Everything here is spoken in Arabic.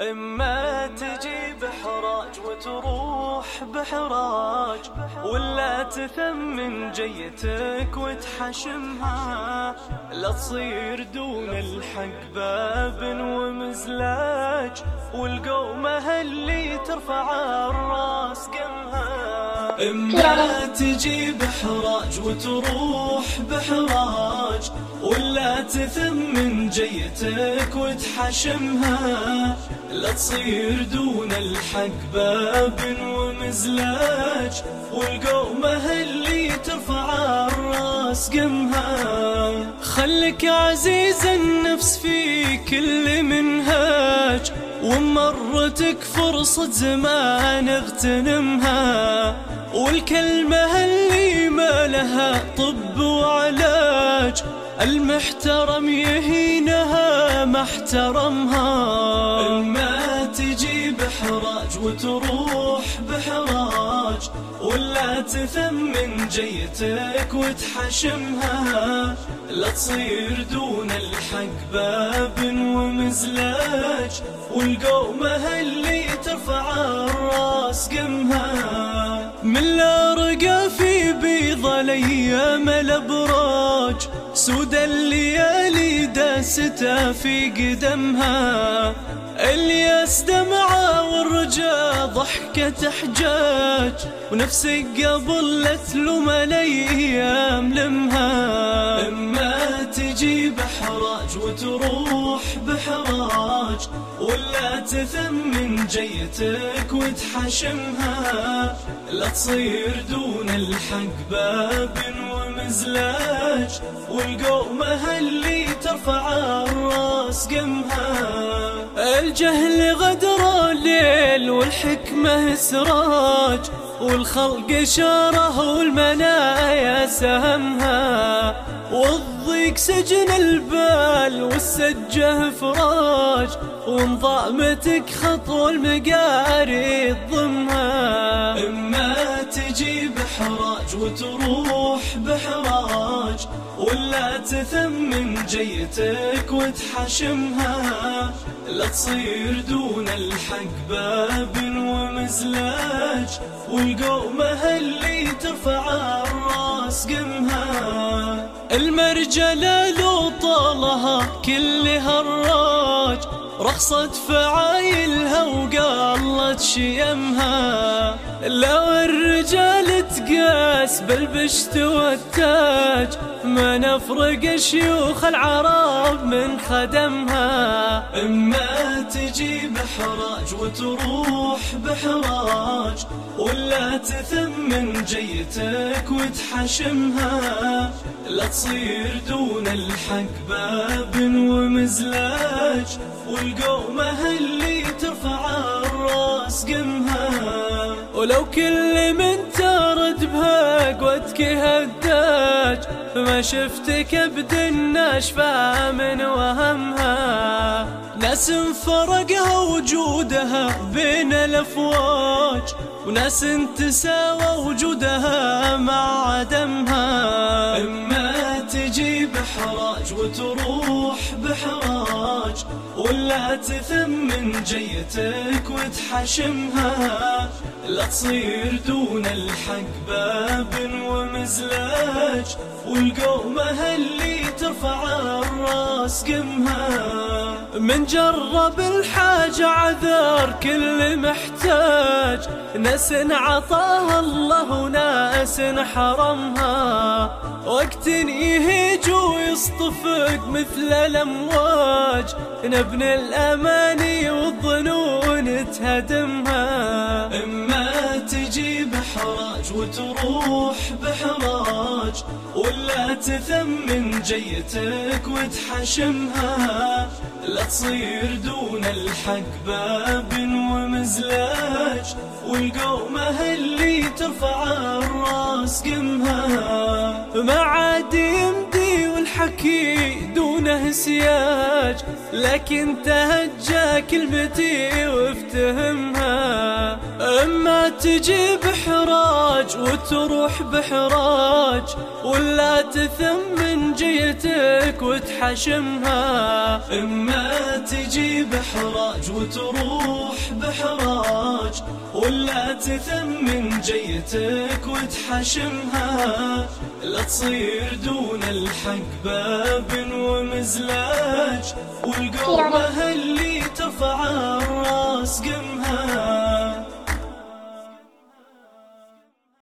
إما تجي بحراج وتروح بحراج ولا تثمن جيتك وتحشمها. لا تصير دون الحق باب ومزلاج والقومة اللي ترفع الراس قمها. إما تجي بحراج وتروح بحراج ولا تثمن جيتك وتحشمها لا تصير دون الحق باب ومزلاج والقومة اللي ترفع الراس قمها. خلك عزيز النفس في كل منهاج ومرتك فرصة زمان اغتنمها. والكلمة اللي ما لها طب وعلاج المحترم يهينها ما احترمها. ما تجي بحراج وتروح بحراج ولا تثمن جيتك وتحشمها. لا تصير دون الحق باب ومزلاج والقومة اللي ترفع الراس قمها. من لا رقى في بيض الأيام الابراج سود الليالي داسته في قدمها الياس دمعة والرجا ضحكة حجاج ونفسك قبل لا تلوم الأيام لمها اما تجي بحراج وتروح بحراج ولا تثمن جيتك وتحشمها لا تصير دون الحق باب ومزلاج والقومة اللي ترفع الراس قمها. الجهل غدر الليل والحكمة سراج والخلق شاره والمنايا سهمها. والضيق سجن البال والسجة فراج ونظامتك خطو المقاري ضمها تجي بحراج وتروح بحراج ولا تثمن جيتك وتحشمها لا تصير دون الحق باب ومزلاج والقومة اللي ترفع الراس قمها. المرجلة لو طالها كل هراج رخصت فعايلها وقالت شيمها. لو الرجال تقاس بالبشت والتاج ما نفرق شيوخ العرب من خدمها. إما تجي بحراج وتروح بحراج ولا تثمن جيتك وتحشمها. لا تصير دون الحق باب ومزلاج والقومة اللي ترفع الرأس قمها. ولو كل من ترد بها قوتك هداج ما شفت كبد الناشفة من وهمها. ناس فرقها وجودها بين الأفواج وناس تساوى وجودها مع عدمها. أما تجي بحراج وتروح بحراج ولا تثمن جيتك وتحشمها. لا تصير دون الحق باب ومزلاج والقومة اللي ترفع الراس قمها. من جرب الحاجة عذر كل محتاج ناس عطاها الله وناس حرمها. وقت يهيج ويصطفق مثل الأمواج نبني الأماني والظنون تهدمها. إما تجي بحراج وتروح بحراج ولا تثمن جيتك وتحشمها. لا تصير دون الحق باب ومزلاج والقومة اللي ترفع الراس قمها. ما عاد يمدي والحكي دون دونه سياج لكن تهجى كلمتي وافتهمها. أما تجي بحراج وتروح بحراج ولا تثمن جيتك وتحشمها. أما تجي بحراج وتروح بحراج ولا تثمن جيتك وتحشمها. لا تصير دون الحق باب مزلاج والقومه اللي ترفعه